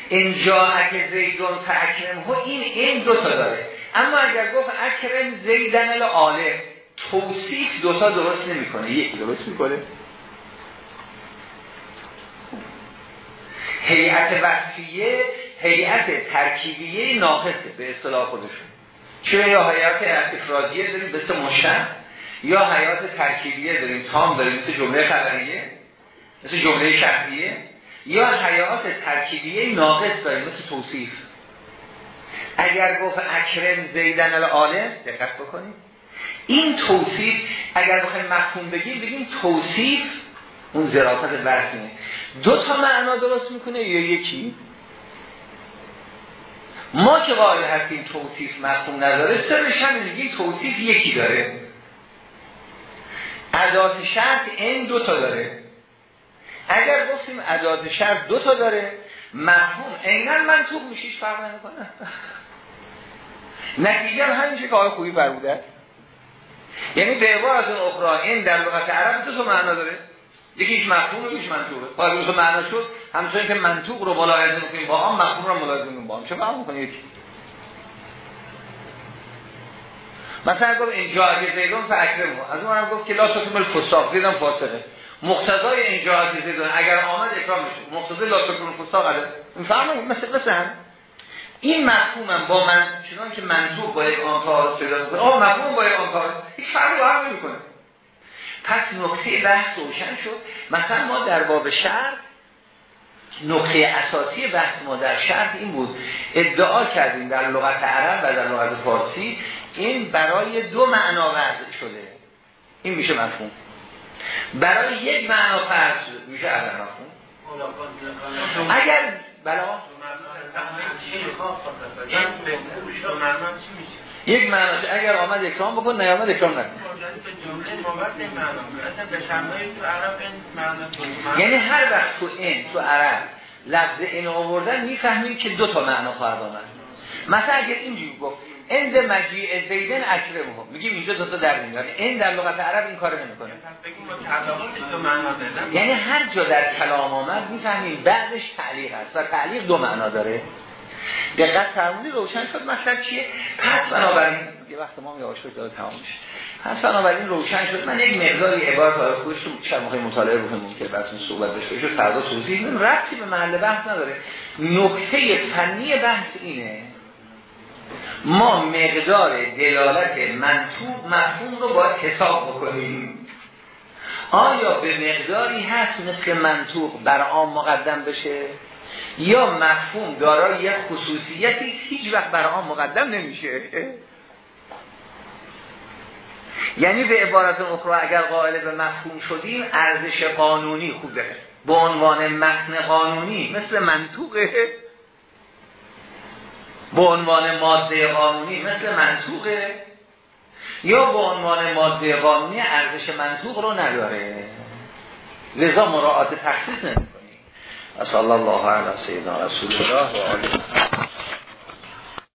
اینجا اگه زیدون تاکرم ها این این دو تا داره. اما اگر گفت اکرم زیدن آله توصیف دوتا درست نمی‌کنه. یک درست می‌کنه. هیئت وصفیه هیئت ترکیبیه ناقصه به اصطلاح خودشون. چرا یا هیئت افرادیه داریم مثل مشن یا حیات ترکیبیه داریم تام داریم مثل جمله خبریه مثل جمله شرطیه یا حیات ترکیبیه ناقص داریم مثل توصیف. اگر گفت اکرم زیدن العالم دقت بکنید. این توصیف اگر بخوایم مفهوم بگیم بگیم توصیف اون ظرافت برسینه دو تا معنا درست می‌کنه یا یکی؟ ما که قائل هستیم توصیف مفهوم نداره سرش هم میگیم توصیف یکی داره. ادات شرط این دو تا داره. اگر گفتیم ادات شرط دو تا داره مفهوم عینا منطوق میشیش فرق نمی‌کنه. نتیجه همین که آقای خوبی فرموده یعنی به عبارت اخرى این در لغت عرب دو تا معنا داره. یکیش مفهوم یکیش منطوقه. حالا تا معنا شد. همچنین که منطوق رو ملاحظه می‌کنیم. با هم مفهوم رو ملاحظه می‌کنیم. با هم چه فهم می‌کنید مثلا گفت اینجا اگه زیدون فاکرمو از اون هم گفت که لا تکمل الفساق زیدون فاسقه. مقتضای اینجا اگه زیدون اگر آمد اکرام میشه. مقتضای لا تکمل الفساق علی این مثل مثل هم. این مفهومم با من چنان که منطوق با یک پیدا می‌کنه. آه مفهوم با یک آنکار هیچ فرقی با هم پس نقطه بحث روشن شد. مثلا ما در باب شرط نقطه اساسی بحث ما در شرط این بود. ادعا کردیم در لغت عرب و در لغت فارسی این برای دو معنا وضع شده. این میشه مفهوم. برای یک معنا فرض شده. میشه اول مفهوم. اگر بلا یک معنی اگر آمد اکرام بکن نیامد اکرام نکن. یعنی هر وقت تو این تو عرب لفظ این آوردن می‌فهمیم که دو تا معنا خواهد آمد. مثلا اگر اینجوری گفت اند مجیع زیدن اکرمه. میگیم اینجا دو تا در میاد این در لغت عرب این کارو نمی‌کنه. یعنی هر جا در کلام آمد می‌فهمیم بعدش تعلیق است و تعلیق دو معنا داره. دقت فرمودی روشن شد مثلا چیه؟ پس بنابراین یه وقت ما یواش داره تمام میشه. پس بنابراین روشن شد. من یک مقداری عبارت خوش تو شب موقع مطالعه بکنیم که بعد صحبت بشه. فردا توضیح میدم ربطی به محل بحث نداره. نکته فنی بحث اینه ما مقدار دلالت منطوب مفهوم رو باید حساب بکنیم. آیا به مقداری هست مثل منطوق بر عام مقدم بشه؟ یا مفهوم دارای یک خصوصیتی هیچ وقت بر آن مقدم نمیشه. یعنی به عبارت اخرى اگر قائل به مفهوم شدیم ارزش قانونی خوبه. به عنوان متن قانونی مثل منطوقه. به عنوان ماده قانونی مثل منطوقه. یا به عنوان ماده قانونی ارزش منطوق رو نداره. لذا مراعات تخصیص نمی‌کنه. صلی الله علیه سیدنا رسول الله و آله.